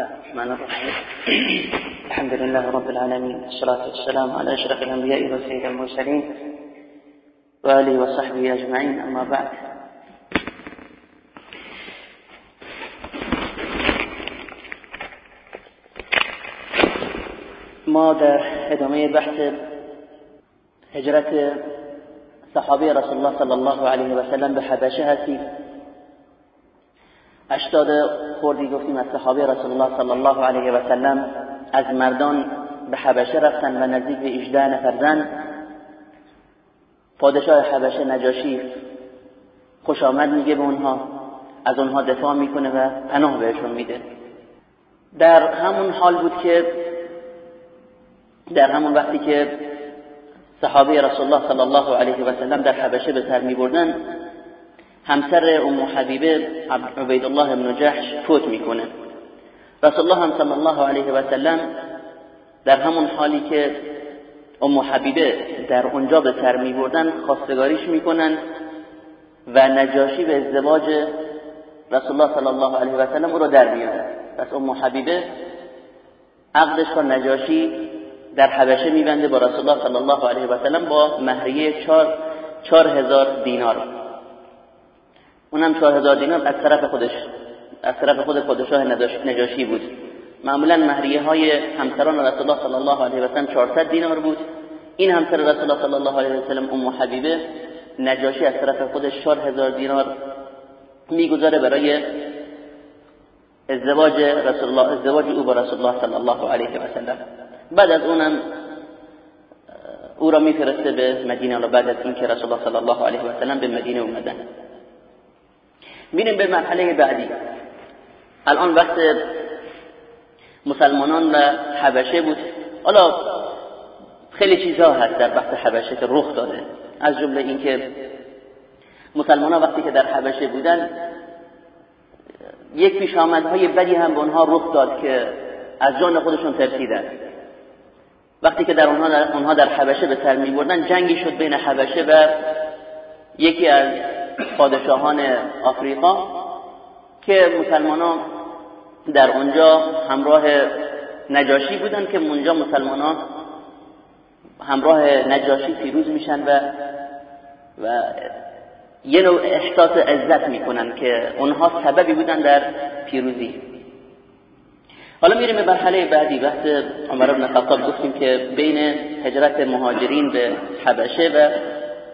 الله. الرحمن الرحيم الحمد لله رب العالمين. والصلاة والسلام على أشرف الأنبياء وسيد المرسلين وآله وصحبه أجمعين. أما بعد. ما در إدامة بحث هجرت صحابه رسول الله صلی الله علیه و سلم به هستیم اشتاد خوردی گفتیم از صحابه رسول الله صلی الله علیه و سلم از مردان به حبشه رفتن و نزدیک به 18 نفر زن. پادشاه حبشه نجاشی خوش آمد میگه به اونها از اونها دفاع می‌کنه و پناه بهشون میده. در همون حال بود که در همون وقتی که صحابه رسول الله صلی الله علیه و سلم در حبشه به سر میبردن همسر ام حبیبه عبید الله بن جحش فوت می‌کنه. رسول الله هم صلی الله علیه و سلم در همون حالی که ام حبیبه در اونجا به سر میبردن خواستگاریش می‌کنن و نجاشی به ازدواج رسول الله صلی الله علیه و سلم او رو در میاره پس ام حبیبه عقدش با نجاشی در حبشه میبنده با رسول الله صلی الله علیه و سلم با مهریه چار, چار هزار دینار. اونم دینار از طرف خودش از طرف خود پادشاه نجاشی بود. معمولا مهریه های همسران رسول الله صلی الله علیه و سلم 400 دینار بود. این همسر رسول الله صلی الله علیه و سلم ام حبیبه نجاشی از طرف خودش 4000 دینار می‌گذاره برای ازدواج رسول الله ازدواج او با رسول الله صلی الله علیه و سلم. بعد از اونم او را میفرسته به مدینه. و بعد از اینکه رسول الله صلی الله علیه و سلم به مدینه اومدن. میریم به مرحله بعدی. الان وقت مسلمانان و حبشه بود. حالا خیلی چیزها هست در وقت حبشه که رخ داده. از جمله اینکه مسلمان وقتی که در حبشه بودن یک پیش آمدهای بدی هم به اونها رخ داد که از جان خودشون ترسیدن. وقتی که در اونها در, اونها در حبشه به سر می بردن جنگی شد بین حبشه و یکی از پادشاهان آفریقا که مسلمان در اونجا همراه نجاشی بودن که اونجا مسلمان همراه نجاشی پیروز میشن و و یه نوع احساس عزت می‌کنن که اونها سببی بودن در پیروزی. حالا میریم به مرحله بعدی. وقت عمر بن خطاب. گفتیم که بین هجرت مهاجرین به حبشه و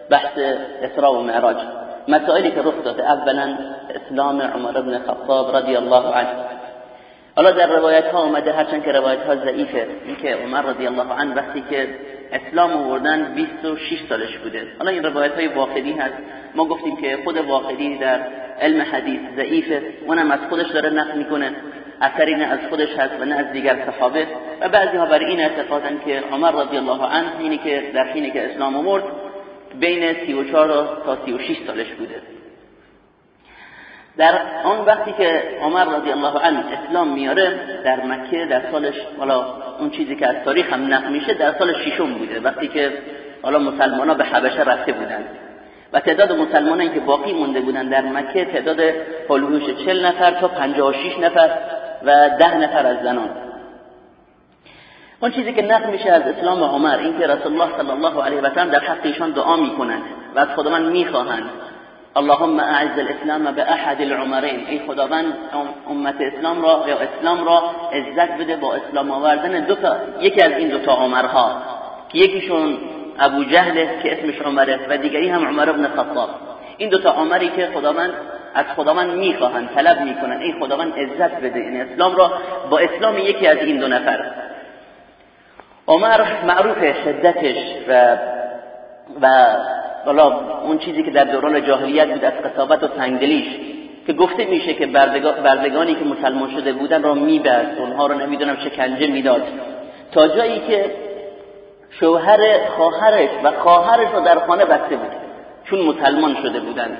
بحث اسراء و معراج. مسائلی که رخ داده اولا اسلام عمر بن خطاب رضی الله عنه. حالا در روایت ها اومده هرچند که روایت ها ضعیفه. اینکه عمر رضی الله عنه وقتی که اسلام آوردن 26 سالش بوده. حالا این روایت های واقعی هست. ما گفتیم که خود واقعی در علم حدیث ضعیفه. اونم از خودش داره نقل می‌کنه. اثری نه از خودش هست و نه از دیگر صحابه. و بعضی ها بر این اعتقادن که عمر رضی الله عنه اینی که در حینی که اسلام آورد بین 34 تا 36 سالش بوده. در آن وقتی که عمر رضی الله عنه اسلام میاره در مکه در سالش حالا اون چیزی که از تاریخ هم نقل میشه در سال ششم بوده. وقتی که حالا مسلمان ها به حبشه رفته بودن. و تعداد مسلمانانی که باقی مونده بودن در مکه تعداد هلوهوش 40 نفر تا 56 نفر و ده نفر از زنان. اون چیزی که نقل میشه از اسلام عمر این که رسول الله صلی الله علیه و سلم در حق ایشان دعا می‌کنند و از خداوند می‌خواهند. اللهم اعز الاسلام به احد العمرین. ای خداوند امت اسلام را یا اسلام را عزت بده با اسلام آوردن دو تا یکی از این دو تا عمرها. که یکیشون ابو جهل که اسمش عمره و دیگری هم عمر ابن خطاب. این دو تا عمری که خداوند از خداوند می‌خواهند طلب می‌کنن ای خداوند عزت بده. این اسلام را با اسلام یکی از این دو نفر. عمر معروف شدتش و و حالا اون چیزی که در دوران جاهلیت بود از قصابت و تنگدلیش که گفته میشه که بردگانی که مسلمان شده بودن را می‌برد. اونها رو نمی‌دونم شکنجه می‌داد. تا جایی که شوهر خواهرش و خواهرش رو در خانه بسته بود. چون مسلمان شده بودن.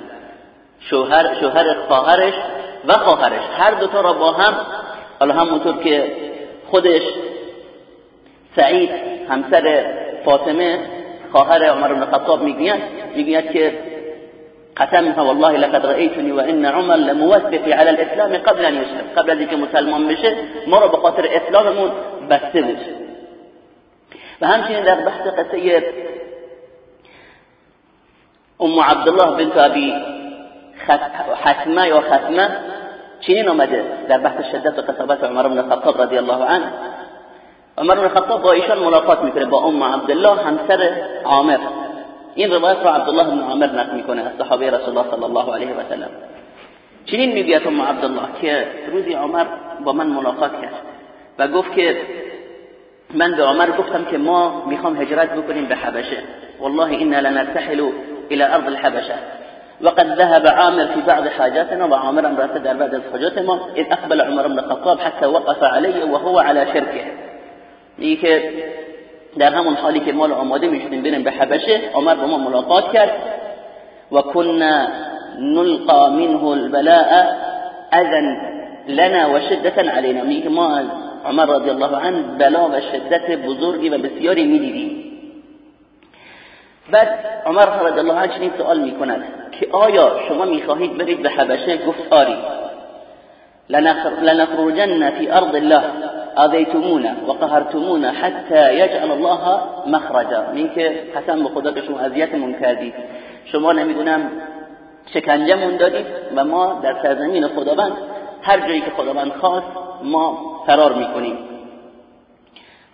شوهر شوهر خواهرش و خواهرش. هر دوتا را با هم حالا همونطور که خودش سعید همسر فاطمه خواهر عمر بن خطاب می‌گوید می‌گوید که قسم والله لقد رأيتني وان عمر لموثق على الاسلام قبل ان يسلم قبل از اینکه مسلمان بشه ما رو به خاطر اسلاممون بسته بود و همچنین در بحث قصه ام عبدالله بنت ابی حتمه یا ختمه چنین آمده در بحث شدت و قصابت عمر بن الخطاب رضی الله عنه. عمر بن الخطاب با ایشان ملاقات میکنه با ام عبدالله همسر عامر. این روایت رو عبدالله بن عامر نقل میکنه از صحابه رسول الله صلی الله علیه و سلم. چنین میگوید ام عبدالله که روزی عمر با من ملاقات کرد و گفت که من به عمر گفتم که ما میخوام هجرت بکنیم به حبشه. والله أنا لنرتحل إلى ارض الحبشه. وقد ذهب عامر في بعض حاجاتنا وعامر رأت در بعض الحاجات ما. اذ اقبل عمر بن الخطاب حتى وقف علي وهو على شركه. میگه در همون حالی که مال آماده می‌شدیم بریم به حبشه عمر با ما ملاقات کرد. و كنا نلقى منه البلاء اذن لنا و شدتا علينا میگه ما از عمر رضی الله عنه بلا و شدت بزرگی و بسیاری می‌دیدیم. بعد عمر رضی الله عنه چنین سوال می‌کند که آیا شما می‌خواهید برید به حبشه؟ گفت آری. لنخرجن في ارض الله. آذیتمونا و قهرتمونا حتی یجعل الله مخرجا. این که قسم به خدا که شما اذیتمون کردید. شما نمی‌دونم شکنجمون دادید و ما در سرزمین خداوند هر جایی که خداوند خواست ما فرار می‌کنیم.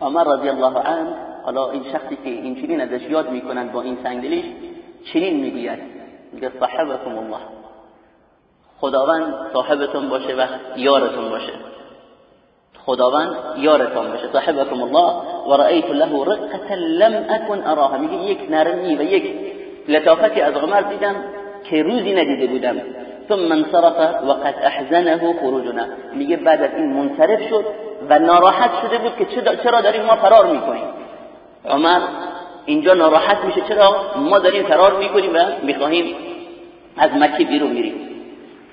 عمر رضی الله عنه حالا این شخصی که این چنین ازش یاد می‌کنند با این سنگدلیش چنین می‌گوید. میگه صاحبكم الله. خداوند صاحبتون باشه و یارتون باشه. خداوند یارتون باشه. صاحبكم الله و رأیت له رقه لم اكن اراها. میگه یک نرمی و یک لطافتی از عمر دیدم که روزی ندیده بودم. ثم انصرف وقد احزنه خروجنا. میگه بعد از این منصرف شد و ناراحت شده بود که چرا داریم ما فرار می‌کنیم. عمر اینجا ناراحت میشه. چرا؟ ما داریم فرار می‌کنیم و می‌خواهیم از مکه بیرون میریم.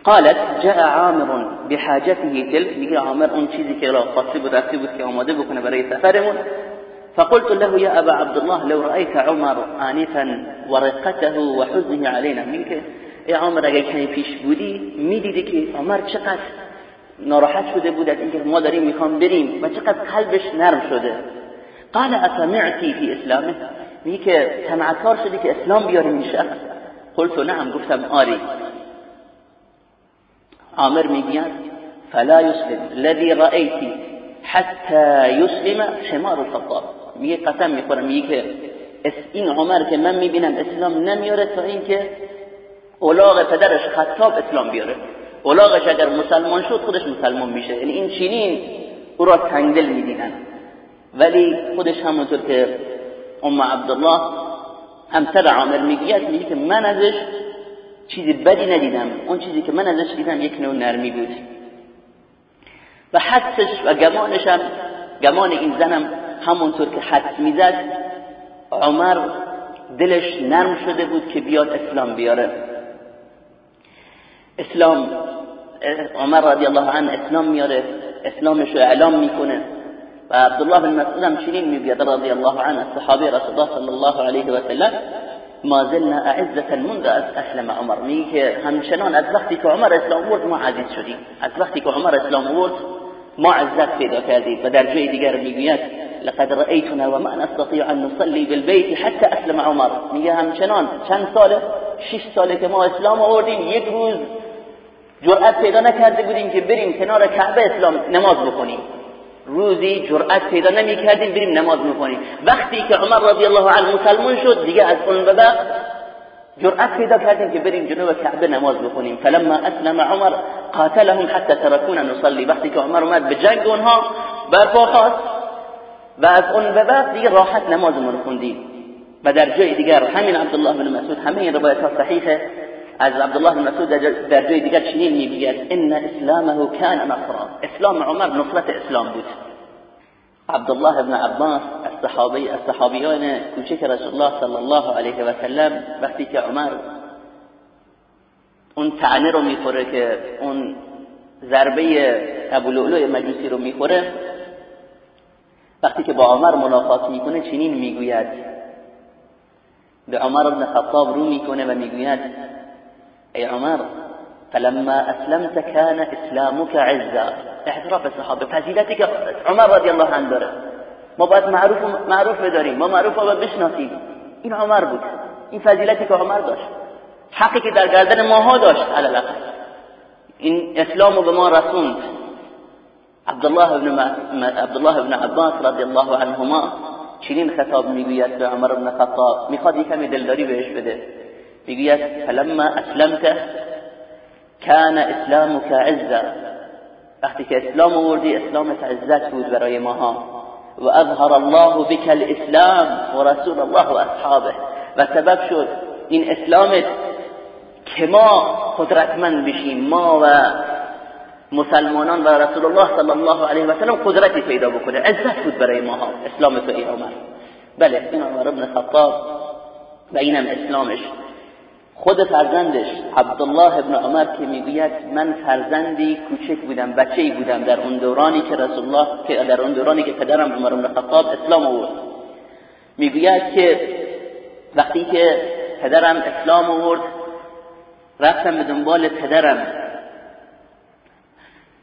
قالت جاء عامر بحاجته تلك میگه عامر اون چیزی که خاصی بود رفتی بود که آماده بکنه برای سفرمون. فقلت له يا ابا عبد الله لو رأيت عمر آنفا ورقته وحزنه علينا میگه ای عمر اگه کمی پیش بودی می‌دیدی که عمر چقدر ناراحت شده بود از اینکه ما داریم می‌خوام بریم و چقدر قلبش نرم شده. قال اطمعتی فی اسلامه؟ میگه که شدی که اسلام بیاریم این شخص قلت نعم گفتم آری. عامر می‌گوید فلا يسلم الذي رأيتي حتى يسلم حمار الخطاب میگه قسم می‌خورم میگه که این عمر که من می‌بینم اسلام نمیاره تا اینکه اولاغ پدرش خطاب اسلام بیاره. اولاغش اگر مسلمان شد خودش مسلمان میشه. یعنی این چینین او را تنگدل می‌دیدن. ولی خودش همونطور که ام عبدالله همسر عامر می‌گوید میگه که من ازش چیزی بدی ندیدم. اون چیزی که من ازش دیدم یک نوع نرمی بود. و حدسش و گمانش هم گمان این زنم همونطور که حدس می‌زد عمر دلش نرم شده بود که بیاد اسلام بیاره. اسلام عمر رضی الله عنه اسلام میاره اسلامش رو اعلام می‌کنه. و عبدالله بن مسعود هم چنین می‌گوید رضی الله عنه صحابی رسول الله صلی الله علیه و سلم ما زلنا اعزة منذ اسلم عمر. میگه که همچنان از وقتی که عمر اسلام ورد ما عزیز شدیم. از وقتی که عمر اسلام ورد ما عزت پیدا کردیم. و در جای دیگر می‌گوید لقد رأيتنا وما نستطيع ان نصلي بالبيت حتى اسلم عمر. میگه همچنان چند ساله شش ساله که ما اسلام آوردیم. یک روز جرأت پیدا نکرده بودیم که بریم کنار کعبه اسلام نماز بخونیم. روزی جرأت پیدا نمی کردیم بریم نماز می‌کنیم وقتی که عمر رضی الله عنه مسلمان شد دیگه از اون به بعد جرأت پیدا کردیم که بریم جنوب کعبه نماز بخونیم. فلما اسلم عمر قاتلهم حتى تركونا نصلي. وقتی که عمر اومد به جنگ اونها برپا خواست و از اون به بعد دیگه راحت نمازمون خوندیم. و در جای دیگر همین عبدالله بن مسعود همه این روایت صحیحه. از عبدالله بن مسعود در جای دیگر چنین می‌گوید ان اسلامه کان نصرا اسلام عمر نصرت اسلام بود. عبدالله بن عباس از صحابی از صحابیان کوچک رسول الله صلی الله علیه و سلم وقتی که عمر اون تعنی رو می‌خوره که اون ضربه ابو لؤلؤ مجوسی رو می‌خوره وقتی که با عمر ملاقات می‌کنه چنین می‌گوید. به عمر بن خطاب رو می‌کنه و می‌گوید ای عمر فلما اسلمت كان اسلامك عزا. اعتراف صحابه فضیلتی که عمر رضی الله عنه داره. ما باید معروف معروف بداریم ما معروف رو بشناسیم. این عمر بود. این فضیلتی که عمر داشت. حقی که در گردن ماها داشت علل این اسلام رو به ما رسوند. عبدالله بن عبدالله بن عباس رضی الله عنهما چنین خطاب می‌گوید به عمر بن خطاب. می‌خواد یکمی دلداری بهش بده. می‌گوید فلما اسلمت كان اسلامك عزا. وقتی که اسلام آوردی اسلامت عزت بود برای ماها. و اظهر الله بك الاسلام و رسول الله و اصحابه. و سبب شد این اسلامت که ما قدرتمند بشیم. ما و مسلمانان و رسول الله صلی الله علیه و سلم قدرتی پیدا بکنه. عزت بود برای ماها. اسلام تو ای عمر بله این عمر ابن خطاب و اینم اسلامش. خود فرزندش عبدالله ابن عمر که می‌گوید من فرزندی کوچک بودم بچه بودم در اون دورانی که رسول الله که در اون دورانی که پدرم عمر ابن خطاب اسلام آورد. می‌گوید که وقتی که پدرم اسلام آورد رفتم به دنبال پدرم.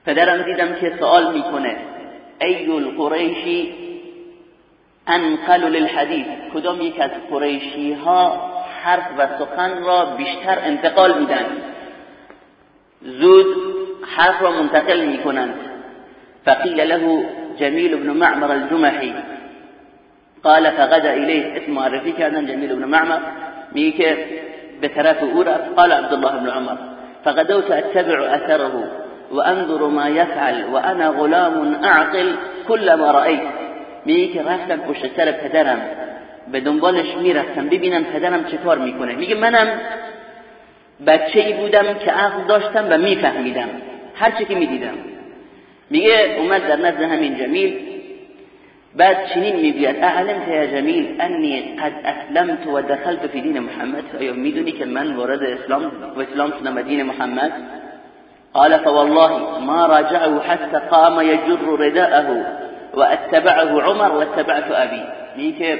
پدرم دیدم که سوال می‌کنه ای القریشی انقل للحدیث کدام یک از قریشی ها حرف و سخن را بیشتر انتقال میدن. زود حرف را منتقل می‌کنند فقیل له جمیل بن معمر الجمحی. قال فغدا الیه اسم معرفی کردن جمیل بن معمر. میگه که به طرف او رفت. قال عبدالله بن عمر. فغدوت اتبع اثره وانظر ما يفعل وانا غلام اعقل كل ما رأيت میگه که رفتم پشت سر پدرم. به دنبالش می‌رفتم ببینم پدرم کار می‌کنه. میگه منم بچه ای بودم که عقل داشتم و میفهمیدم. هر چی که می‌دیدم. میگه اومد در نزد همین جمیل. بعد چنین می‌گوید اعلمت یا جمیل انی قد اسلمت و دخلت فی دین محمد. آیا می‌دونی که من وارد اسلام و اسلام شدم دین محمد؟ قال فوالله ما راجعه حتى قام يجر رداءه واتبعه عمر واتبعت ابي میگه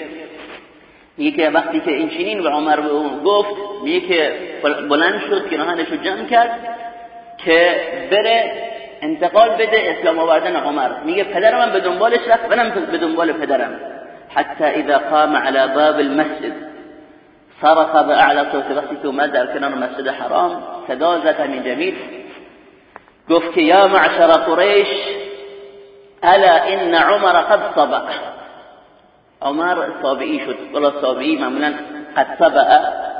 میگه وقتی که این چنین به عمر گفت میگه که بلند شد که نهانش جمع کرد که بره انتقال بده اسلام آوردن عمر. میگه پدرم من به دنبالش رفت منم به دنبال پدرم. حتی اذا قام على باب المسجد. صرخ باعلى صوت وقتی که اومد در کنار مسجد حرام صدا زد همین جمیل گفت که یا معشر قریش الا ان عمر قد صبع عمر صابعی شد. ولا صابعی معمولا قد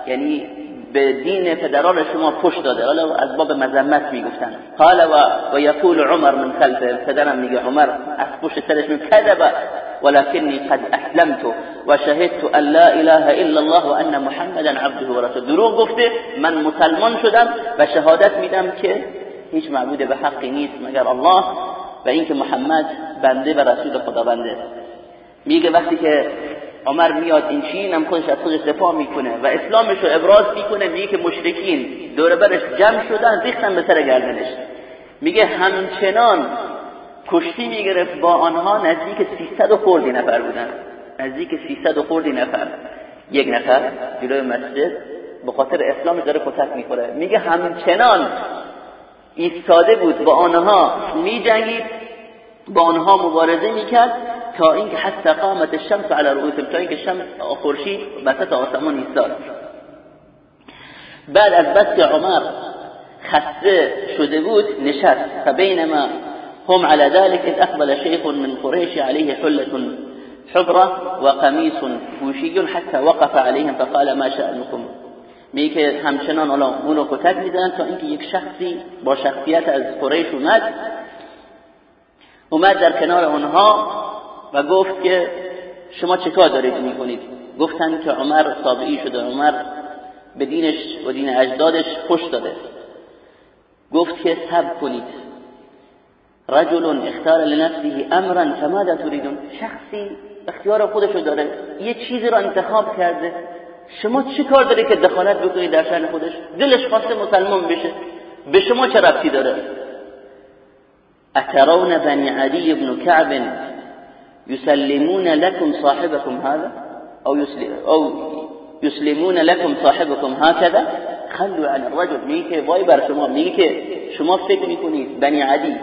یعنی به دین فدرال شما پشت داده. حالا از باب مذمت می‌گفتن. قال و و عمر من خلفه. پدرم میگه عمر از پشت سرش می کذب. ولكني قد اسلمت و شهدت ان لا اله الا الله و ان محمدا عبده و رسول دروغ گفته من مسلمان شدم و شهادت میدم که هیچ معبود به حقی نیست مگر الله و اینکه محمد بنده و رسول خداونده. میگه وقتی که عمر میاد این چین هم خودش از خودش دفاع می‌کنه و اسلامش رو ابراز می‌کنه میگه که مشرکین دور برش جمع شدن ریختن به سر گردنش. میگه همچنان کشتی می‌گرفت با آنها نزدیک 300 خوردی نفر بودن. نزدیک 300 خوردی نفر. یک نفر جلوی مسجد به خاطر اسلامش داره کتک می‌خوره. میگه همچنان ایستاده بود با آنها میجنگید با آنها مبارزه می‌کرد. تا اینکه حتی قامت الشمس على رؤوسهم تا اینکه شمس خورشید وسط آسمان ایستاد. بعد از بس که عمر خسته شده بود نشست. فبینما هم على ذلك اذ اقبل شيخ من قريش عليه حلة حبرة وقميص بوشي حتى وقف عليهم فقال ما شأنكم میگه که همچنان الان اونو کتک می‌زنن تا اینکه یک شخصی با شخصیت از قریش اومد. اومد در کنار اونها. و گفت که شما چه کار دارید می‌کنید؟ گفتن که عمر صابعی شده عمر به دینش و دین اجدادش خوش داده. گفت که سب کنید. رجل اختار لنفسه امرا فماذا تريدون؟ شخصی اختیار خودشو داره یه چیزی را انتخاب کرده. شما چی کار داری که دخالت بکنید در شأن خودش؟ دلش خواسته مسلمان بشه. به شما چه ربطی داره؟ اترون بني عدي بن كعب يسلمون لكم صاحبكم هذا او يسلم يسلمون لكم صاحبكم هكذا؟ خلو عن الرجل. میگه که وای بر شما. میگه شما فکر می‌کنید بنی عدی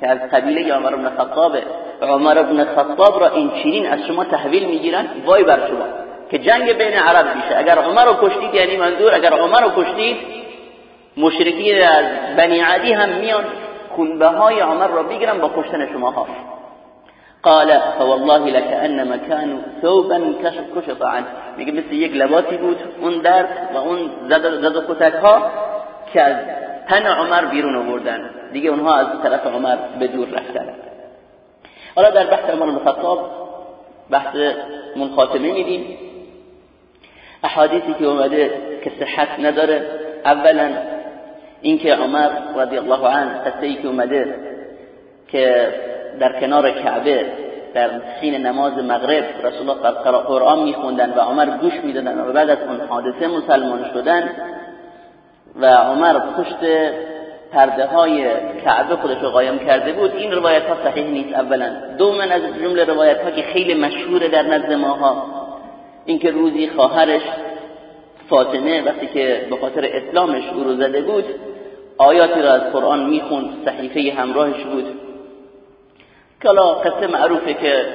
که از قبیله عمر بن خطاب عمر بن خطاب را این چینین از شما تحویل می‌گیرن؟ وای بر شما. که جنگ بین عرب میشه. اگر عمر رو کشتید یعنی منظور اگر عمر رو کشتید مشرکین از بنی عدی هم میان خونبه های عمر را بگیرن با کشتن شما ها قال فوالله لكأن مكان ثوبا كشف عنه. میگه مثل یک لباسی بود اون درد و اون زد زد کتک ها که از تن عمر بیرون آوردن. دیگه اونها از طرف عمر به دور رفتن. حالا در بحث عمر بن خطاب بحث منخاتمه میدیم. احادیثی که اومده که صحت نداره. اولا اینکه عمر رضی الله عنه قصه که اومده که در کنار کعبه در حین نماز مغرب رسول الله قرآن میخوندن و عمر گوش می‌دادن و بعد از اون حادثه مسلمان شدن و عمر پشت پرده های کعبه خودش رو قایم کرده بود. این روایت ها صحیح نیست اولا. دوما از جمله روایت ها که خیلی مشهوره در نزد ماها اینکه روزی خواهرش فاطمه وقتی که به خاطر اسلامش او رو زده بود آیاتی را از قرآن می‌خوند صحیفه همراهش بود. که قصه معروفه که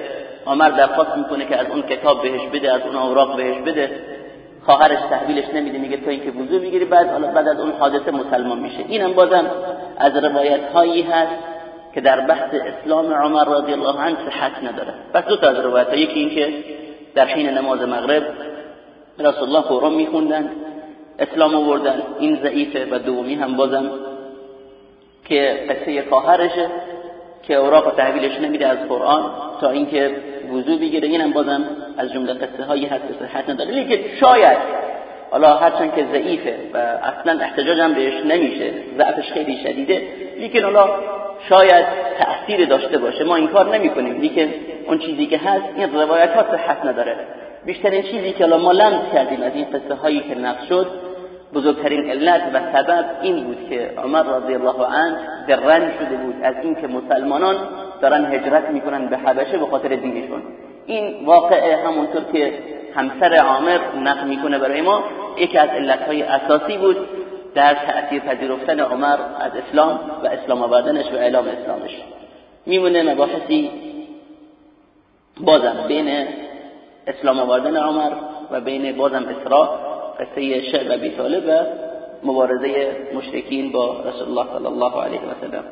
عمر درخواست می‌کنه که از اون کتاب بهش بده از اون اوراق بهش بده. خواهرش تحویلش نمیده میگه تا اینکه وضو می‌گیری بعد حالا بعد از اون حادثه مسلمان میشه. اینم بازم از روایت هایی هست که در بحث اسلام عمر رضی الله عنه صحت نداره. پس دو تا از روایت ها یکی اینکه در حین نماز مغرب رسول الله قرآن میخوندن اسلام آوردن این ضعیفه و دومی هم بازم که قصه خواهرشه. که اوراق تحویلش نمیده از قرآن تا اینکه وضو بگیره. اینم بازم از جمله قصه هست که صحت نداره. لیکن شاید حالا هرچند که ضعیفه و اصلا احتجاج هم بهش نمیشه ضعفش خیلی شدیده لیکن حالا شاید تأثیر داشته باشه. ما این کار نمی کنیم لیکن اون چیزی که هست این روایت ها صحت نداره. بیشترین چیزی که ما لمس کردیم از این قصه هایی که نقل شد بزرگترین علت و سبب این بود که عمر رضی الله عنه دررنج شده بود از اینکه مسلمانان دارن هجرت می‌کنن به حبشه به خاطر دینشون. این واقعه همونطور که همسر عامر نقل می‌کنه برای ما یکی از علتهای اساسی بود در تأثیر پذیرفتن عمر از اسلام و اسلام آوردنش و اعلام اسلامش. میمونه مباحثی بازم بین اسلام آوردن عمر و بین بازم اسراء قصه شعب ابی طالب و مبارزه مشرکین با رسول الله صلی الله علیه و سلم.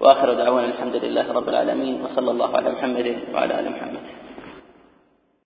و آخر دعوانا الحمد لله رب العالمين وصلى الله على محمد وعلى آل محمد.